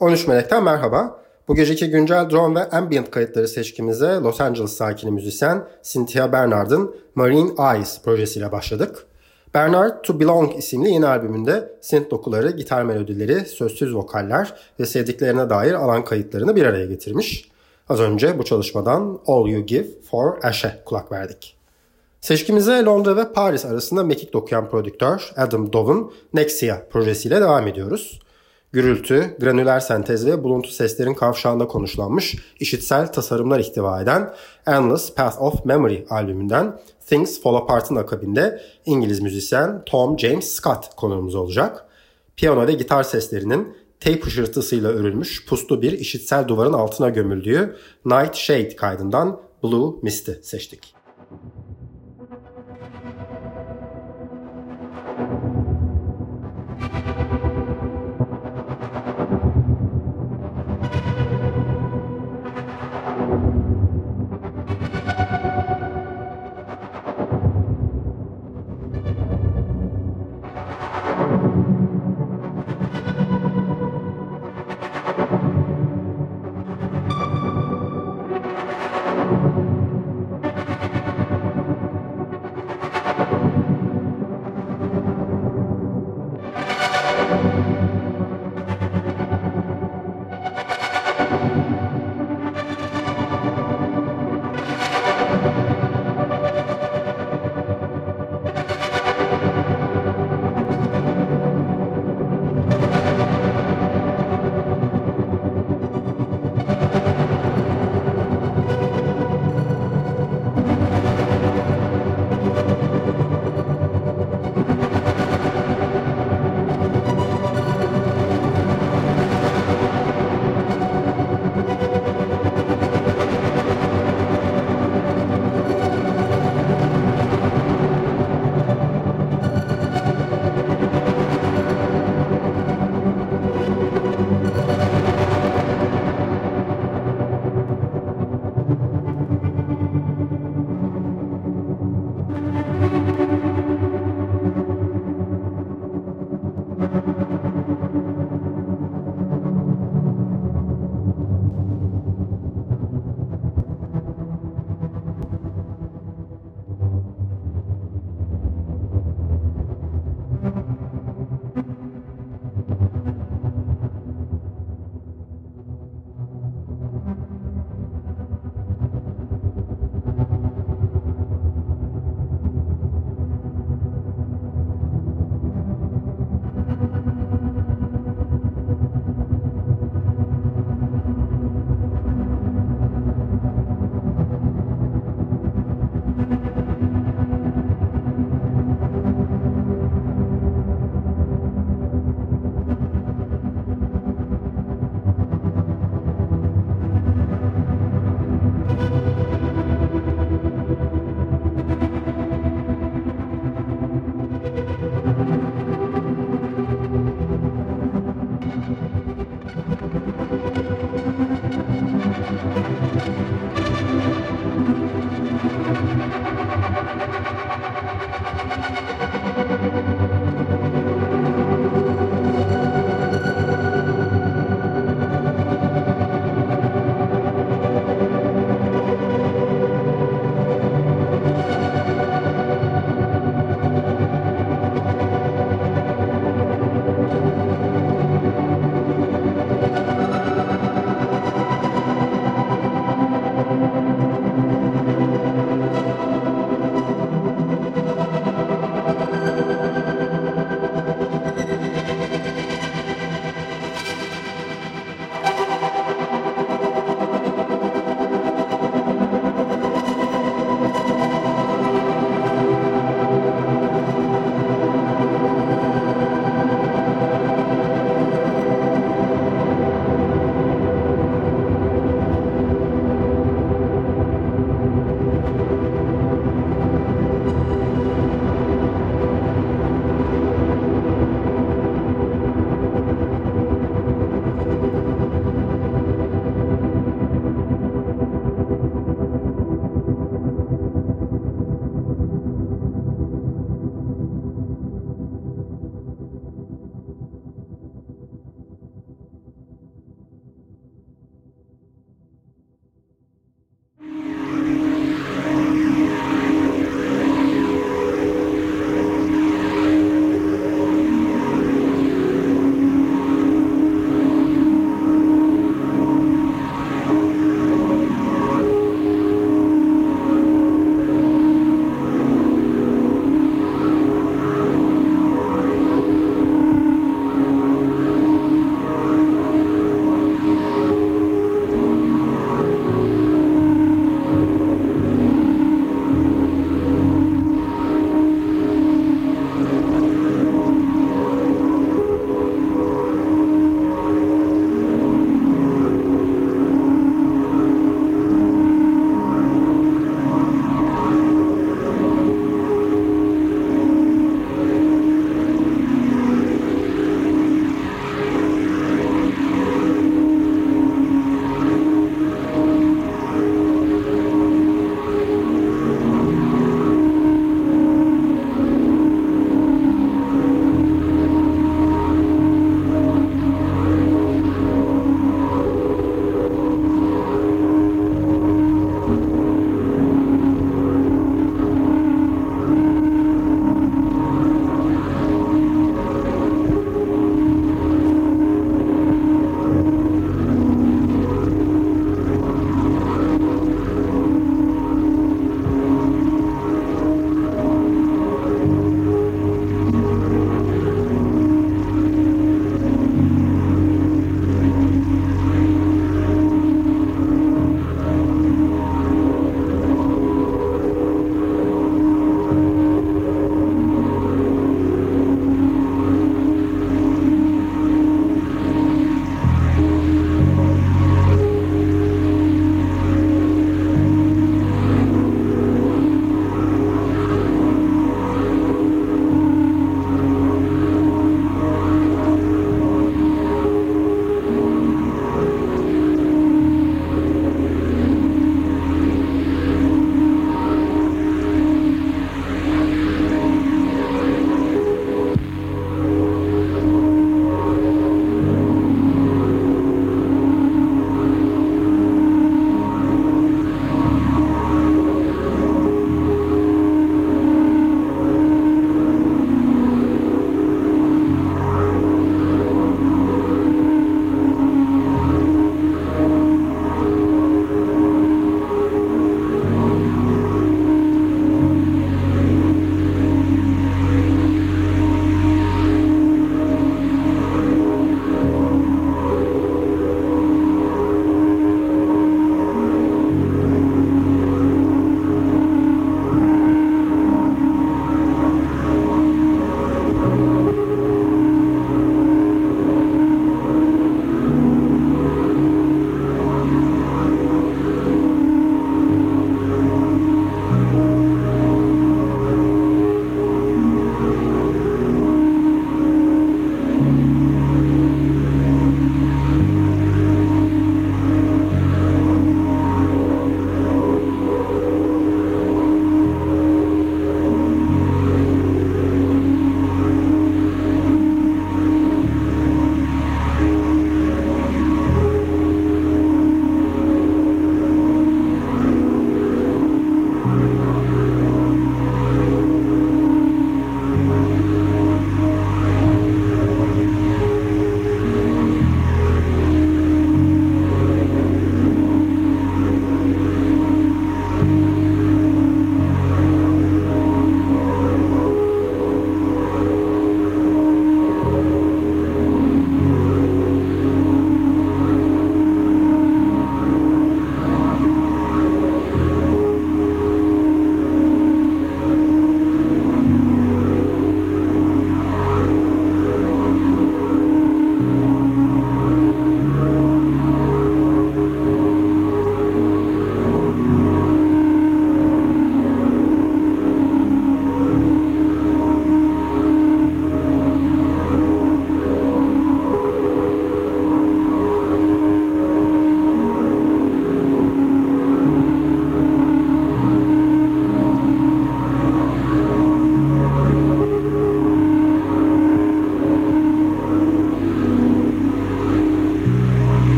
13 Melek'ten merhaba. Bu geceki güncel drone ve ambient kayıtları seçkimize Los Angeles sakini müzisyen Cynthia Bernard'ın Marine Eyes projesiyle başladık. Bernard To Belong isimli yeni albümünde synth dokuları, gitar melodileri, sözsüz vokaller ve sevdiklerine dair alan kayıtlarını bir araya getirmiş. Az önce bu çalışmadan All You Give for Ash'e kulak verdik. Seçkimize Londra ve Paris arasında mekik dokuyan prodüktör Adam Dove'un Nexia projesiyle devam ediyoruz. Gürültü, granüler sentez ve buluntu seslerin kavşağında konuşlanmış işitsel tasarımlar ihtiva eden Endless Path of Memory albümünden Things Fall Apart'ın akabinde İngiliz müzisyen Tom James Scott konuğumuz olacak. Piyano ve gitar seslerinin tape hışırtısıyla örülmüş puslu bir işitsel duvarın altına gömüldüğü Night Shade kaydından Blue Mist'i seçtik.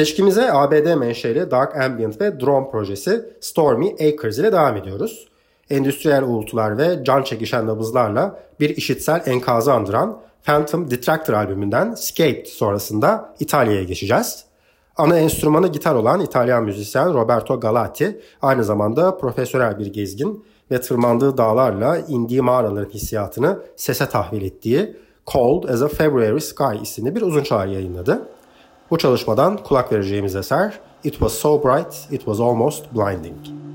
Seçkimize ABD menşeli Dark Ambient ve Drone projesi Stormy Acres ile devam ediyoruz. Endüstriyel uğultular ve can çekişen nabızlarla bir işitsel enkazı andıran Phantom Detractor albümünden Scaped sonrasında İtalya'ya geçeceğiz. Ana enstrümanı gitar olan İtalyan müzisyen Roberto Galati aynı zamanda profesyonel bir gezgin ve tırmandığı dağlarla indiği mağaraların hissiyatını sese tahvil ettiği Cold as a February Sky isimli bir uzun çağrı yayınladı. Bu çalışmadan kulak vereceğimiz eser It Was So Bright, It Was Almost Blinding.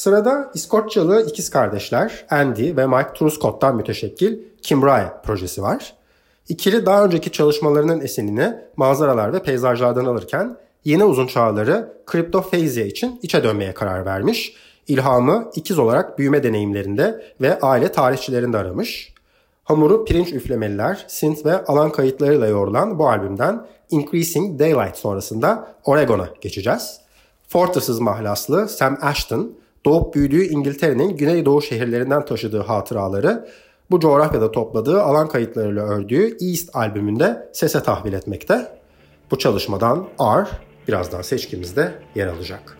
Sırada İskoçyalı ikiz kardeşler Andy ve Mike Truscott'tan müteşekkil Kimbray projesi var. İkili daha önceki çalışmalarının esinini manzaralar ve peyzajlardan alırken yeni uzun çağları kriptofezya için içe dönmeye karar vermiş. İlhamı ikiz olarak büyüme deneyimlerinde ve aile tarihçilerinde aramış. Hamuru pirinç üflemeliler, synth ve alan kayıtlarıyla yoğrulan bu albümden Increasing Daylight sonrasında Oregon'a geçeceğiz. Fortress's mahlaslı Sam Ashton, doğup büyüdüğü İngiltere'nin güneydoğu şehirlerinden taşıdığı hatıraları bu coğrafyada topladığı alan kayıtlarıyla ördüğü East albümünde sese tahvil etmekte. Bu çalışmadan R birazdan seçkimizde yer alacak.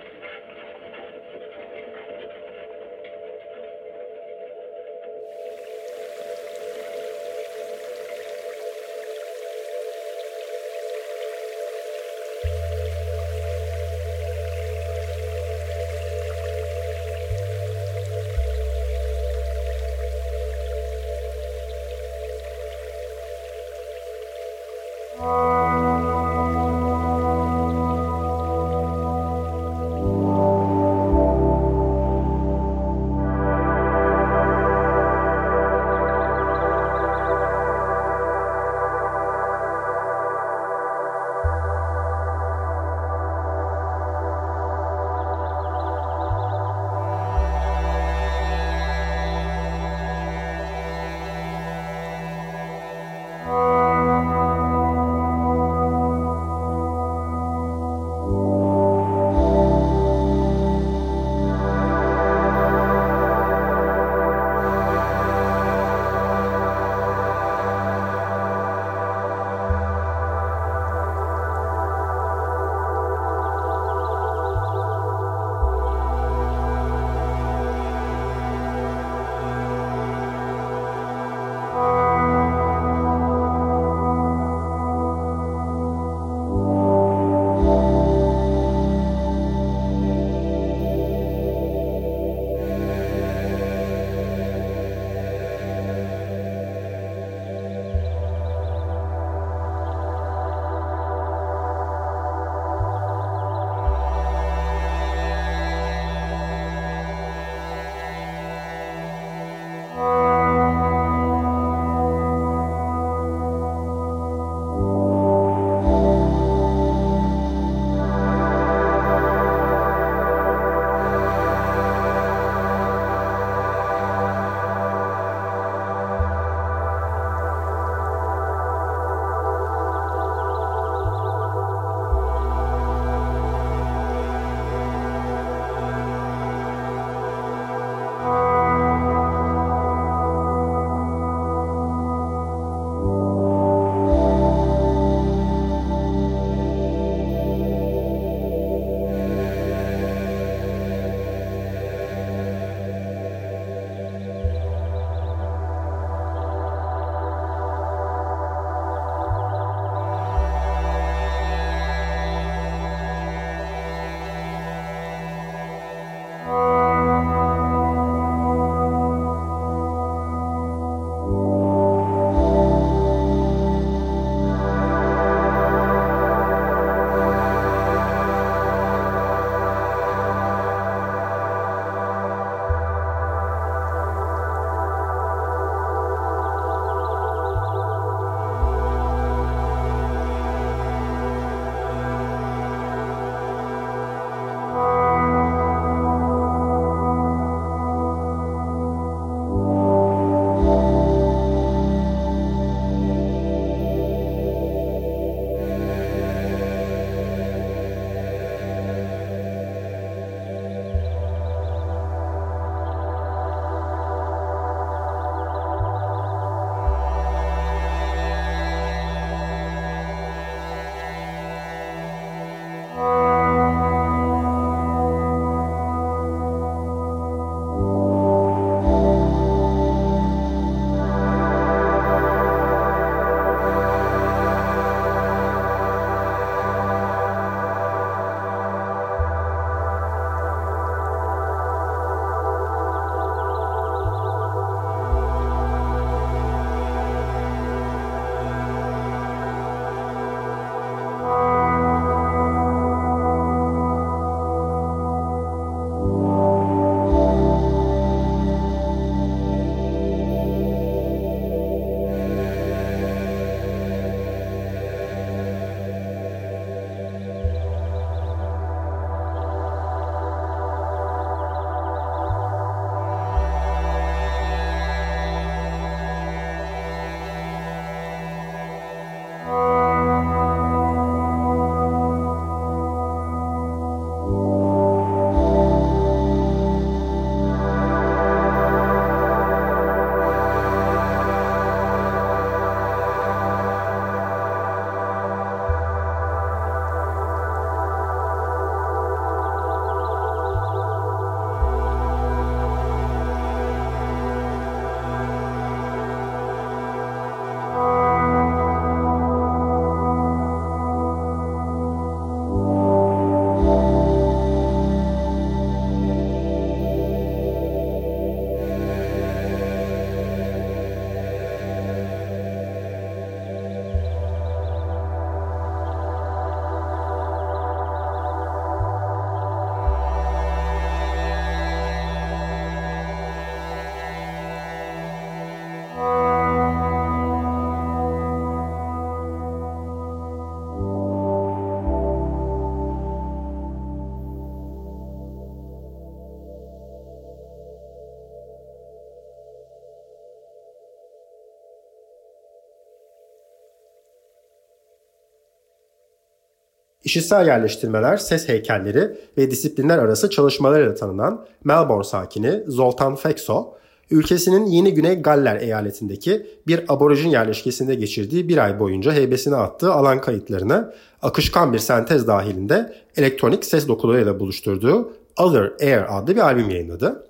İşitsel yerleştirmeler, ses heykelleri ve disiplinler arası çalışmalarıyla tanınan Melbourne sakini Zoltan Fekso, ülkesinin Yeni Güney Galler eyaletindeki bir aborjin yerleşkesinde geçirdiği bir ay boyunca heybesine attığı alan kayıtlarını akışkan bir sentez dahilinde elektronik ses dokularıyla buluşturduğu Other Air adlı bir albüm yayınladı.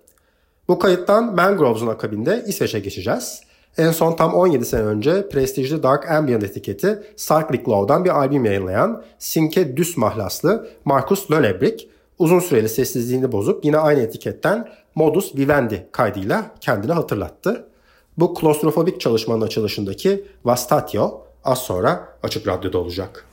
Bu kayıttan Mangroves'un akabinde İsveç'e geçeceğiz. En son tam 17 sene önce prestijli Dark Ambient etiketi Cyclic Law'dan bir albüm yayınlayan Sinke Düs mahlaslı Markus Lönebrink uzun süreli sessizliğini bozup yine aynı etiketten Modus Vivendi kaydıyla kendini hatırlattı. Bu klostrofobik çalışmanın açılışındaki Vastatio az sonra Açık Radyo'da olacak.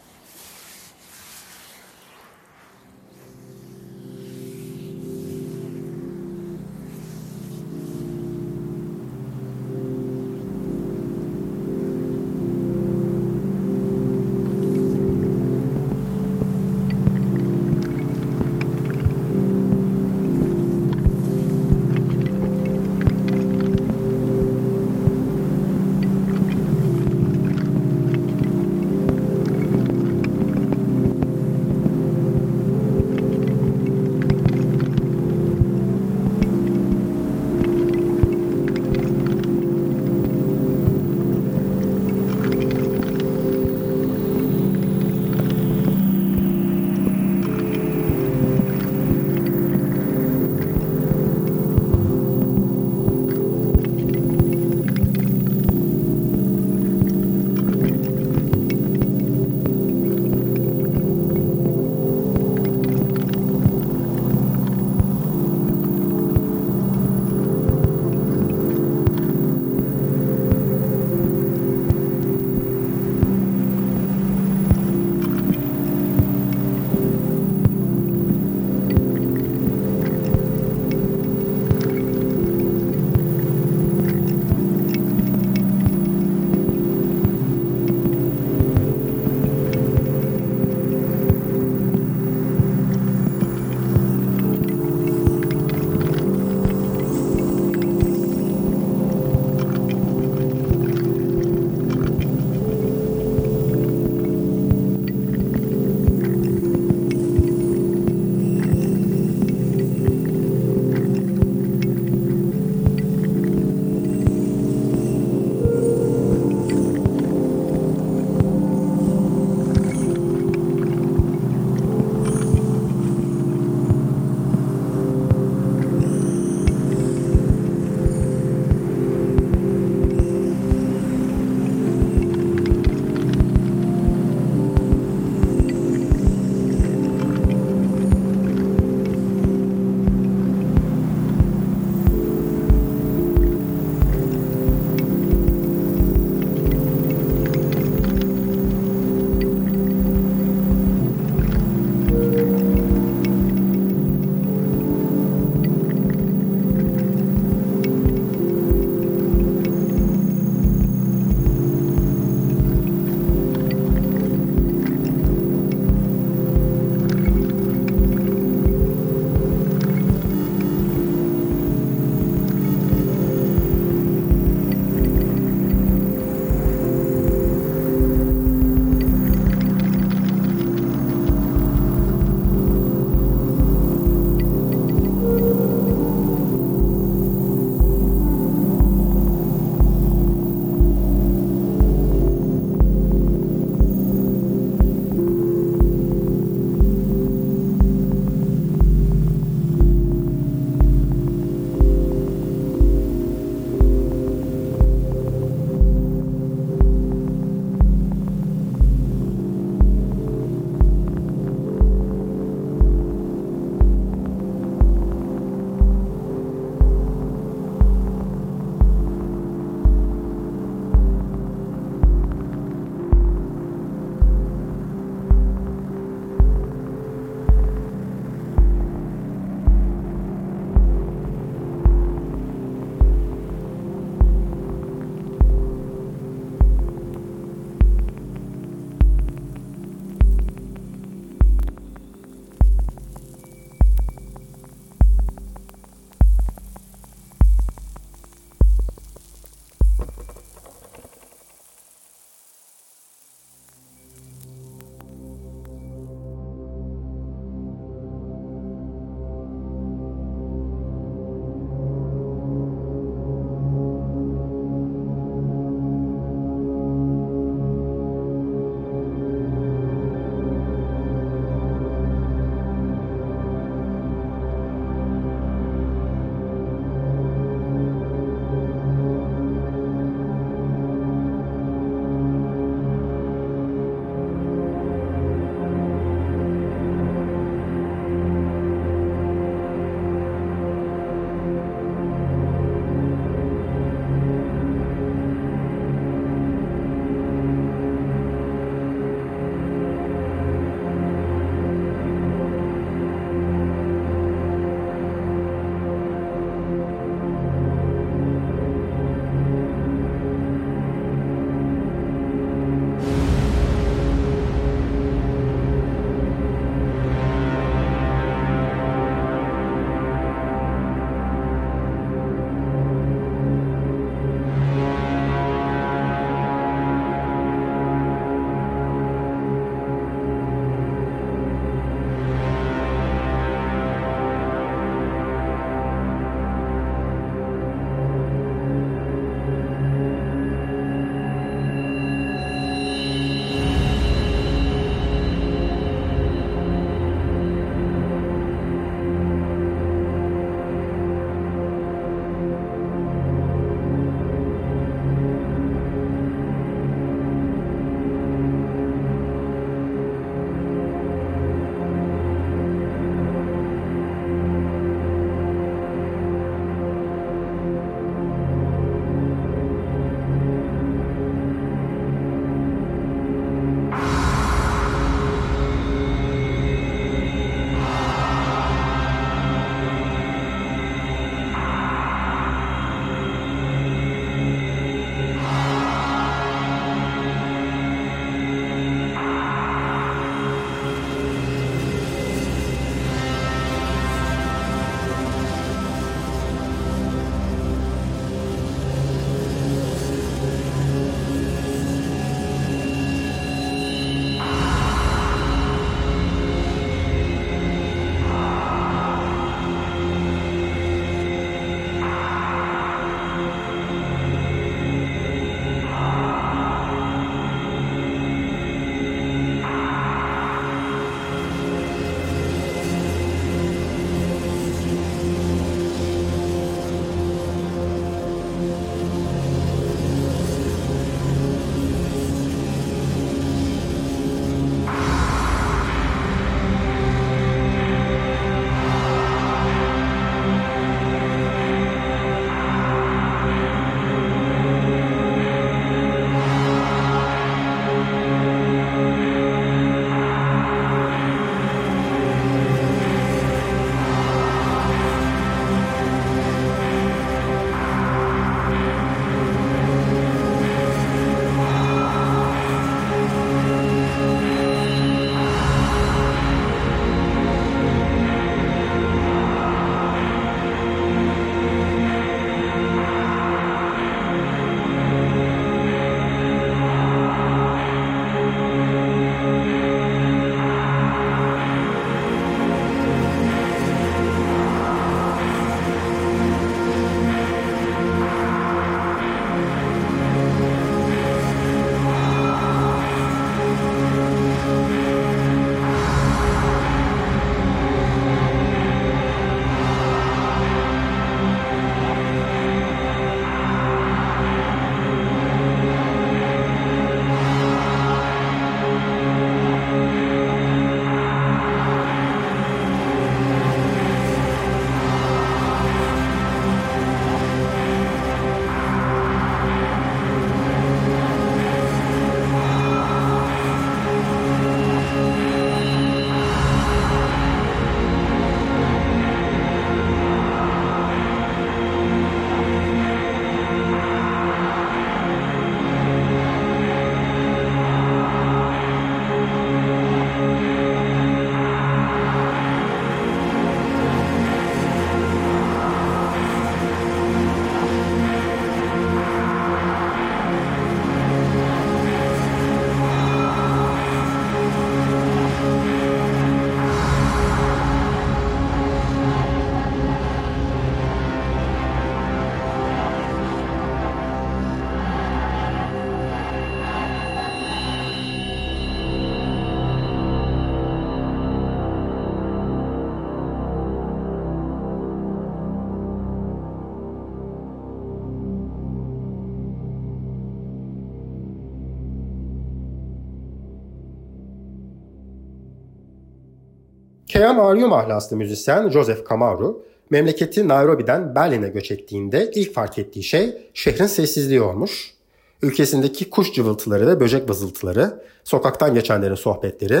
KMRU mahlaslı müzisyen Joseph Kamaru, memleketi Nairobi'den Berlin'e göç ettiğinde ilk fark ettiği şey şehrin sessizliği olmuş. Ülkesindeki kuş cıvıltıları ve böcek vızıltıları, sokaktan geçenlerin sohbetleri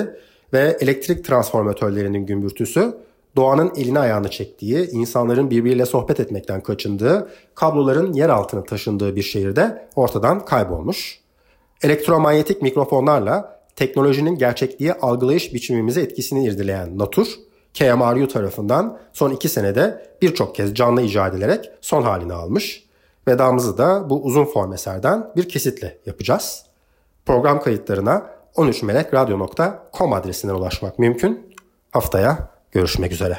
ve elektrik transformatörlerinin gümbürtüsü doğanın elini ayağını çektiği, insanların birbiriyle sohbet etmekten kaçındığı, kabloların yer altına taşındığı bir şehirde ortadan kaybolmuş. Elektromanyetik mikrofonlarla teknolojinin gerçekliği algılayış biçimimize etkisini irdeleyen Natur, KMRU tarafından son iki senede birçok kez canlı icat edilerek son halini almış. Vedamızı da bu uzun form eserden bir kesitle yapacağız. Program kayıtlarına 13melekradyo.com adresinden ulaşmak mümkün. Haftaya görüşmek üzere.